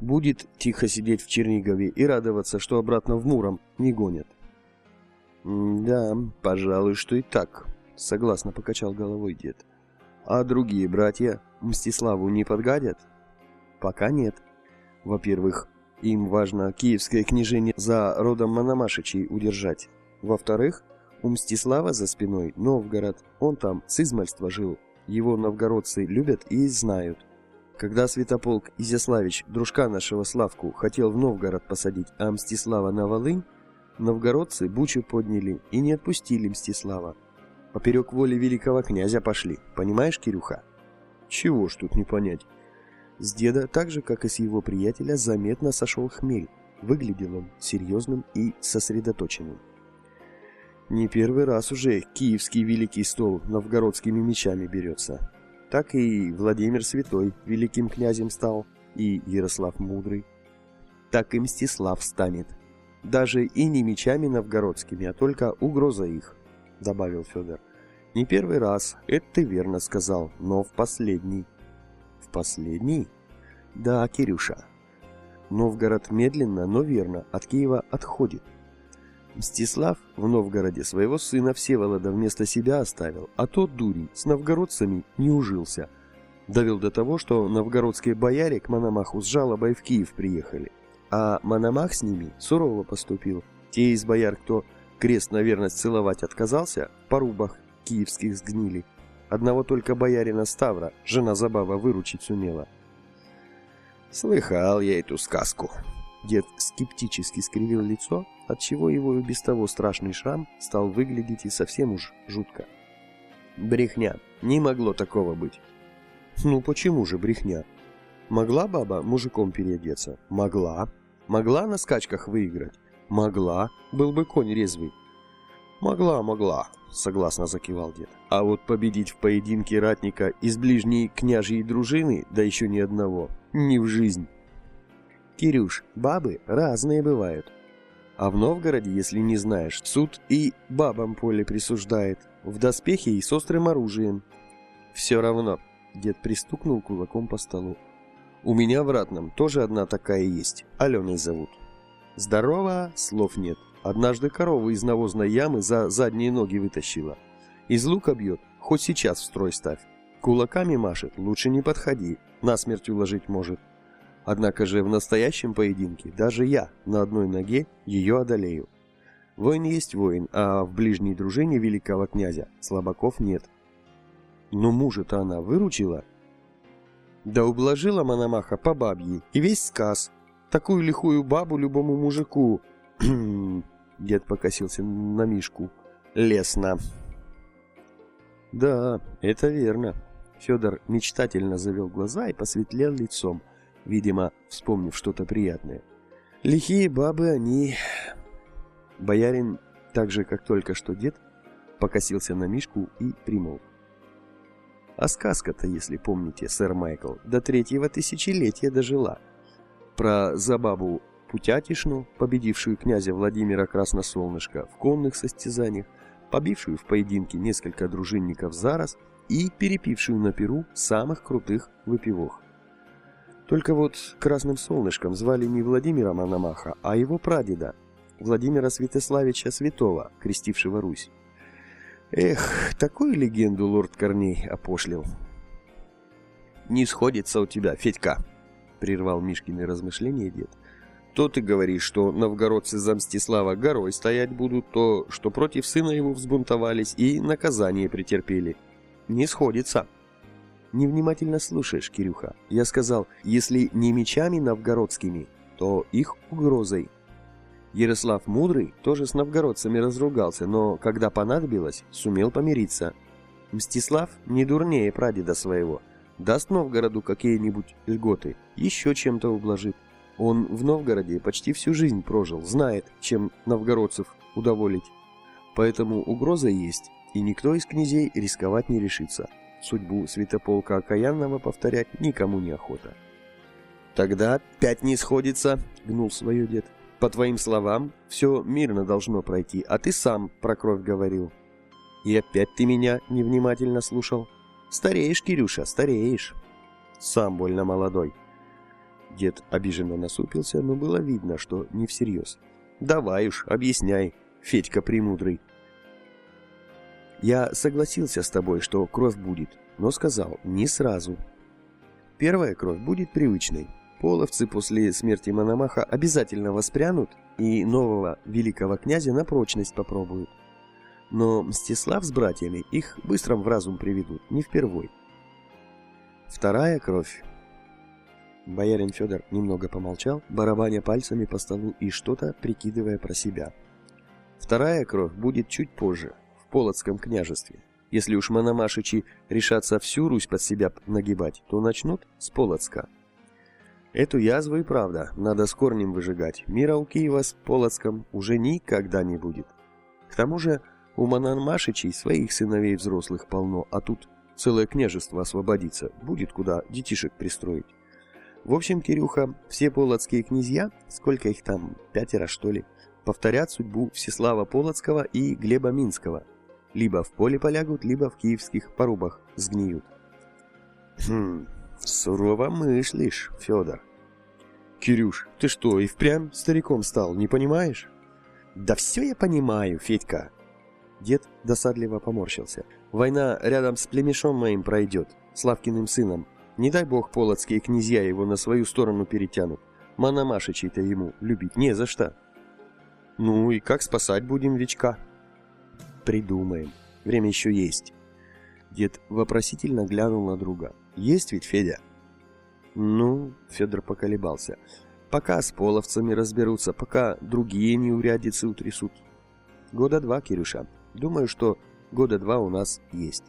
Будет тихо сидеть в Чернигове и радоваться, что обратно в Муром не гонят. «Да, пожалуй, что и так», — согласно покачал головой дед. «А другие братья Мстиславу не подгадят?» «Пока нет. Во-первых, им важно киевское княжение за родом Мономашичей удержать. Во-вторых, у Мстислава за спиной Новгород, он там с измальства жил. Его новгородцы любят и знают. Когда Святополк Изяславич, дружка нашего Славку, хотел в Новгород посадить, а Мстислава на Волынь, новгородцы бучу подняли и не отпустили Мстислава. Поперек воли великого князя пошли, понимаешь, Кирюха? Чего ж тут не понять? С деда, так же, как и с его приятеля, заметно сошел хмель. Выглядел он серьезным и сосредоточенным. Не первый раз уже киевский великий стол новгородскими мечами берется. Так и Владимир Святой великим князем стал, и Ярослав Мудрый. Так и Мстислав станет. Даже и не мечами новгородскими, а только угроза их, добавил Федор. Не первый раз, это ты верно сказал, но в последний. В последний? Да, Кирюша. Новгород медленно, но верно от Киева отходит. Мстислав в Новгороде своего сына Всеволода вместо себя оставил, а тот дурень с новгородцами не ужился. Довел до того, что новгородские бояре к Мономаху с жалобой в Киев приехали. А Мономах с ними сурово поступил. Те из бояр, кто крест на верность целовать отказался, по рубах киевских сгнили. Одного только боярина Ставра жена Забава выручить сумела. Слыхал я эту сказку. Дед скептически скривил лицо, отчего его и без того страшный шрам стал выглядеть и совсем уж жутко. Брехня. Не могло такого быть. Ну почему же брехня? Могла баба мужиком переодеться? Могла. Могла на скачках выиграть? Могла. Был бы конь резвый. Могла, могла, согласно закивал дед. А вот победить в поединке ратника из ближней княжьей дружины, да еще ни одного, не в жизнь. Кирюш, бабы разные бывают. А в Новгороде, если не знаешь, суд и бабам поле присуждает, в доспехе и с острым оружием. Все равно, дед пристукнул кулаком по столу. У меня в Ратном тоже одна такая есть, Аленой зовут. Здорово, слов нет. Однажды корову из навозной ямы за задние ноги вытащила. Из лука бьет, хоть сейчас в строй ставь. Кулаками машет, лучше не подходи, насмерть уложить может. Однако же в настоящем поединке даже я на одной ноге ее одолею. Воин есть воин, а в ближней дружине великого князя слабаков нет. Но мужа-то она выручила. Да ублажила Мономаха по бабье, и весь сказ. Такую лихую бабу любому мужику... Дед покосился на Мишку. Лесно. Да, это верно. Федор мечтательно завел глаза и посветлел лицом видимо, вспомнив что-то приятное. Лихие бабы они... Боярин, так же, как только что дед, покосился на Мишку и примол. А сказка-то, если помните, сэр Майкл, до третьего тысячелетия дожила. Про забабу Путятишну, победившую князя Владимира Красносолнышко в конных состязаниях, побившую в поединке несколько дружинников за раз и перепившую на перу самых крутых выпивох. Только вот красным солнышком звали не Владимира Мономаха, а его прадеда, Владимира Святославича Святого, крестившего Русь. Эх, такую легенду лорд Корней опошлил. «Не сходится у тебя, Федька», — прервал Мишкины размышления дед. «То ты говоришь, что новгородцы за Мстислава горой стоять будут, то, что против сына его взбунтовались и наказание претерпели. Не сходится». Невнимательно слушаешь, Кирюха. Я сказал, если не мечами новгородскими, то их угрозой. Ярослав Мудрый тоже с новгородцами разругался, но, когда понадобилось, сумел помириться. Мстислав не дурнее прадеда своего. Даст Новгороду какие-нибудь льготы, еще чем-то ублажит. Он в Новгороде почти всю жизнь прожил, знает, чем новгородцев удоволить. Поэтому угроза есть, и никто из князей рисковать не решится. Судьбу святополка окаянного повторять никому не охота. «Тогда пять не сходится», — гнул свое дед. «По твоим словам, все мирно должно пройти, а ты сам про кровь говорил. И опять ты меня невнимательно слушал. Стареешь, Кирюша, стареешь. Сам больно молодой». Дед обиженно насупился, но было видно, что не всерьез. «Давай уж, объясняй, Федька Премудрый». «Я согласился с тобой, что кровь будет, но сказал, не сразу. Первая кровь будет привычной. Половцы после смерти Мономаха обязательно воспрянут и нового великого князя на прочность попробуют. Но Мстислав с братьями их быстро в разум приведут, не впервой. Вторая кровь. Боярин Федор немного помолчал, барабаня пальцами по столу и что-то прикидывая про себя. Вторая кровь будет чуть позже, в Полоцком княжестве. Если уж Мономашичи решатся всю Русь под себя нагибать, то начнут с Полоцка. Эту язву и правда надо с корнем выжигать. Мира у Киева с Полоцком уже никогда не будет. К тому же у Мономашичей своих сыновей взрослых полно, а тут целое княжество освободится, будет куда детишек пристроить. В общем, Кирюха, все полоцкие князья, сколько их там, пятеро что ли, повторят судьбу Всеслава Полоцкого и Глеба Минского. Либо в поле полягут, либо в киевских порубах сгниют. Хм, сурово мыслишь, Федор. Кирюш, ты что, и впрямь стариком стал, не понимаешь? Да все я понимаю, Федька. Дед досадливо поморщился. Война рядом с племешом моим пройдет, с Лавкиным сыном. Не дай бог полоцкие князья его на свою сторону перетянут. Мономашичей-то ему любить не за что. Ну и как спасать будем Вичка? Придумаем. Время еще есть. Дед вопросительно глянул на друга. Есть ведь, Федя? Ну, Федор поколебался. Пока с половцами разберутся, пока другие неурядицы утрясут. Года два, Кирюша. Думаю, что года два у нас есть.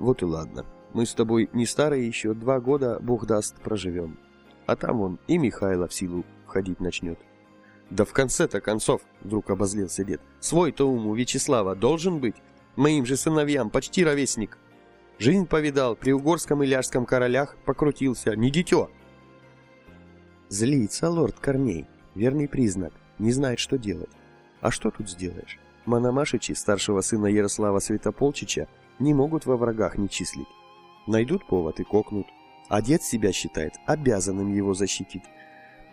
Вот и ладно. Мы с тобой не старые еще, два года, бог даст, проживем. А там он и Михайло в силу входить начнет. Да в конце-то концов, вдруг обозлился дед, свой-то ум у Вячеслава должен быть. Моим же сыновьям почти ровесник. Жизнь повидал, при угорском и ляжском королях покрутился, не дитё. Злится лорд Корней, верный признак, не знает, что делать. А что тут сделаешь? Мономашичи, старшего сына Ярослава Святополчича, не могут во врагах не числить. Найдут повод и кокнут. А дед себя считает обязанным его защитить.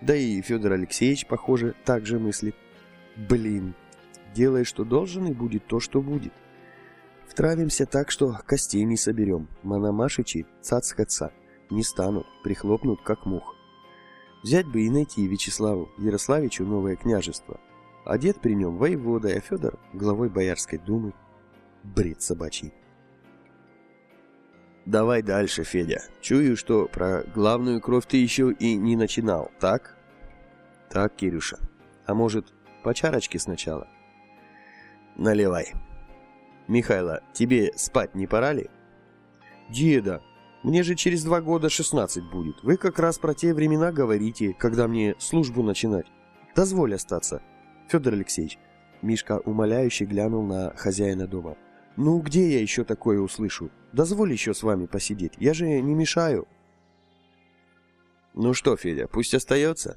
Да и Федор Алексеевич, похоже, так же мыслит. Блин, делай, что должен, и будет то, что будет. Втравимся так, что костей не соберем. Мономашичи, цац-хаца, не станут, прихлопнут, как мух. Взять бы и найти Вячеславу Ярославичу новое княжество. А дед при нем воевода, а Федор главой Боярской думы. Бред собачий. Давай дальше, Федя. Чую, что про главную кровь ты еще и не начинал, так? Так, Кирюша. А может, по чарочке сначала? Наливай. Михайло, тебе спать не пора ли? Деда, мне же через два года 16 будет. Вы как раз про те времена говорите, когда мне службу начинать. Дозволь остаться. Федор Алексеевич, Мишка умоляюще глянул на хозяина дома. «Ну, где я еще такое услышу? Дозволь еще с вами посидеть, я же не мешаю». «Ну что, Федя, пусть остается?»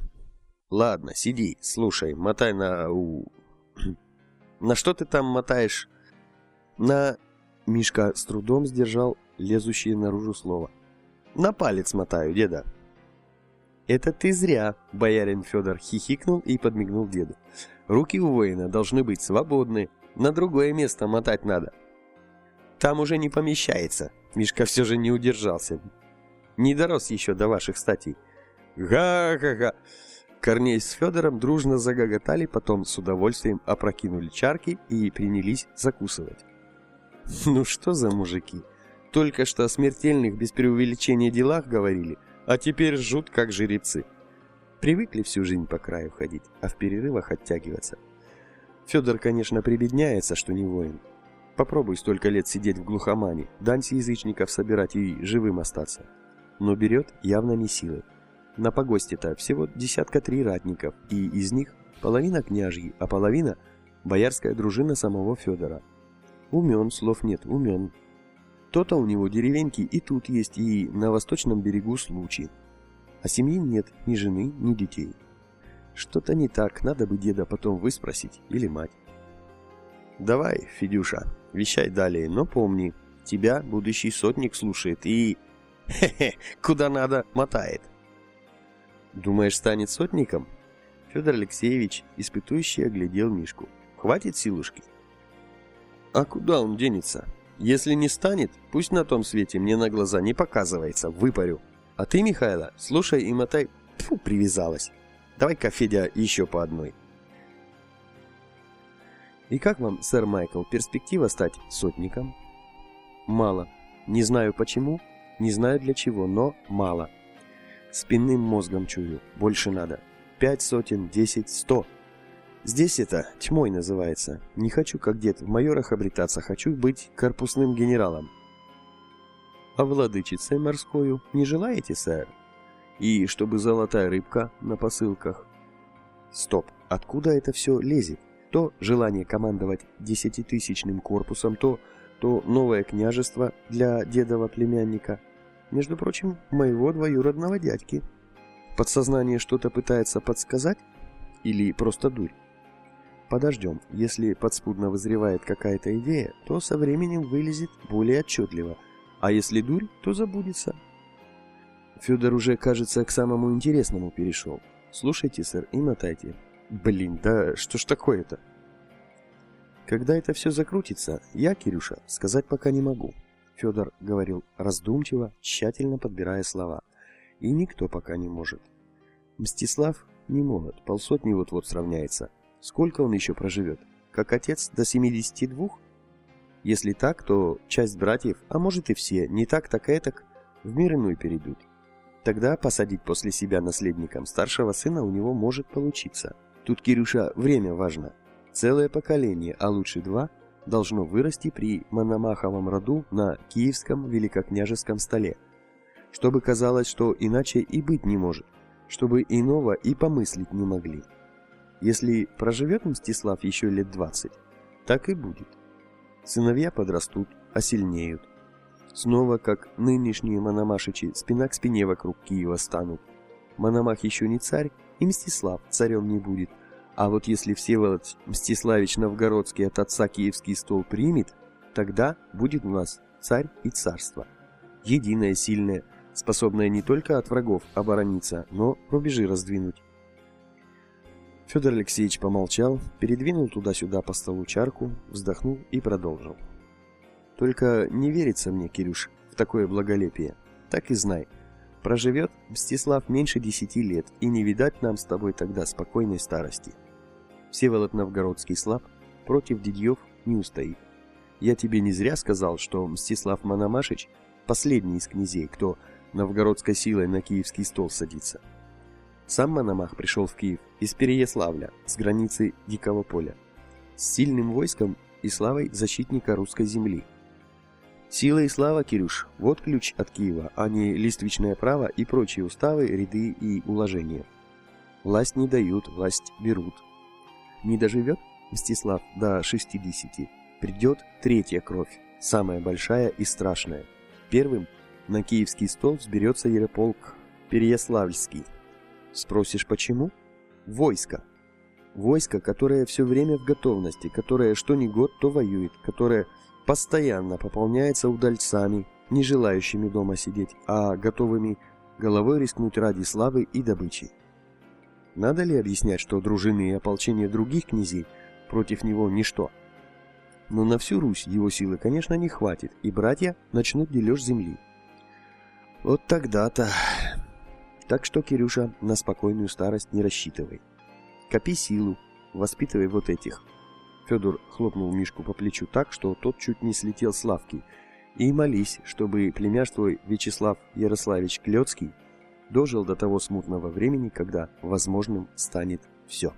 «Ладно, сиди, слушай, мотай на... на что ты там мотаешь?» «На...» Мишка с трудом сдержал лезущее наружу слово. «На палец мотаю, деда». «Это ты зря», — боярин Федор хихикнул и подмигнул деду. «Руки у воина должны быть свободны, на другое место мотать надо». Там уже не помещается. Мишка все же не удержался. Не дорос еще до ваших статей. Га-га-га. Корней с Федором дружно загоготали, потом с удовольствием опрокинули чарки и принялись закусывать. Ну что за мужики? Только что о смертельных без преувеличения делах говорили, а теперь жут как жеребцы. Привыкли всю жизнь по краю ходить, а в перерывах оттягиваться. Федор, конечно, прибедняется, что не воин, Попробуй столько лет сидеть в глухомане, дань язычников собирать и живым остаться. Но берет явно не силой. На погосте-то всего десятка три ратников, и из них половина княжьи, а половина – боярская дружина самого Федора. Умен, слов нет, умен. То-то у него деревеньки и тут есть, и на восточном берегу случай. А семьи нет, ни жены, ни детей. Что-то не так, надо бы деда потом выспросить или мать. Давай, Федюша, вещай далее, но помни, тебя будущий сотник слушает и... Хе-хе, куда надо, мотает. Думаешь, станет сотником? Федор Алексеевич, испытующий, оглядел Мишку. Хватит силушки? А куда он денется? Если не станет, пусть на том свете мне на глаза не показывается, выпарю. А ты, Михайло, слушай и мотай... Фу, привязалась. Давай-ка, Федя, еще по одной. И как вам, сэр Майкл, перспектива стать сотником? Мало. Не знаю почему, не знаю для чего, но мало. Спинным мозгом чую, больше надо. Пять сотен, десять, сто. Здесь это тьмой называется. Не хочу, как дед, в майорах обретаться, хочу быть корпусным генералом. А владычицей морскую не желаете, сэр? И чтобы золотая рыбка на посылках? Стоп, откуда это все лезет? То желание командовать десятитысячным корпусом, то, то новое княжество для дедова племянника. Между прочим, моего двоюродного дядьки. Подсознание что-то пытается подсказать? Или просто дурь? Подождем. Если подспудно вызревает какая-то идея, то со временем вылезет более отчетливо. А если дурь, то забудется. Федор уже, кажется, к самому интересному перешел. Слушайте, сэр, и мотайте. Блин, да что ж такое-то? Когда это все закрутится, я, Кирюша, сказать пока не могу. Федор говорил раздумчиво, тщательно подбирая слова. И никто пока не может. Мстислав не молод, полсотни вот-вот сравняется. Сколько он еще проживет? Как отец до 72? Если так, то часть братьев, а может и все, не так так этак, в мир иной перейдут. Тогда посадить после себя наследником старшего сына у него может получиться. Тут, Кирюша, время важно. Целое поколение, а лучше два, должно вырасти при Мономаховом роду на киевском великокняжеском столе. Чтобы казалось, что иначе и быть не может, чтобы иного и помыслить не могли. Если проживет Мстислав еще лет двадцать, так и будет. Сыновья подрастут, осильнеют. Снова, как нынешние Мономашичи, спина к спине вокруг Киева станут. Мономах еще не царь, и Мстислав царем не будет. А вот если Всеволод Мстиславич Новгородский от отца киевский стол примет, тогда будет у нас царь и царство. Единое, сильное, способное не только от врагов оборониться, но рубежи раздвинуть. Федор Алексеевич помолчал, передвинул туда-сюда по столу чарку, вздохнул и продолжил. «Только не верится мне, Кирюш, в такое благолепие. Так и знай. Проживет Мстислав меньше десяти лет, и не видать нам с тобой тогда спокойной старости. Всеволод Новгородский слаб, против Дидьев не устоит. Я тебе не зря сказал, что Мстислав Мономашич – последний из князей, кто новгородской силой на киевский стол садится. Сам Мономах пришел в Киев из Переяславля, с границы Дикого поля, с сильным войском и славой защитника русской земли. Сила и слава, Кирюш, вот ключ от Киева, а не листвичное право и прочие уставы, ряды и уложения. Власть не дают, власть берут. Не доживет Мстислав до 60, придет третья кровь, самая большая и страшная. Первым на киевский стол взберется Ярополк Переяславльский, Спросишь, почему? Войско. Войско, которое все время в готовности, которое что ни год, то воюет, которое постоянно пополняется удальцами, не желающими дома сидеть, а готовыми головой рискнуть ради славы и добычи. Надо ли объяснять, что дружины и ополчение других князей против него ничто? Но на всю Русь его силы, конечно, не хватит, и братья начнут дележ земли. Вот тогда-то... Так что, Кирюша, на спокойную старость не рассчитывай. Копи силу, воспитывай вот этих. Федор хлопнул Мишку по плечу так, что тот чуть не слетел с лавки. И молись, чтобы племяш твой Вячеслав Ярославич Клёцкий дожил до того смутного времени, когда возможным станет все.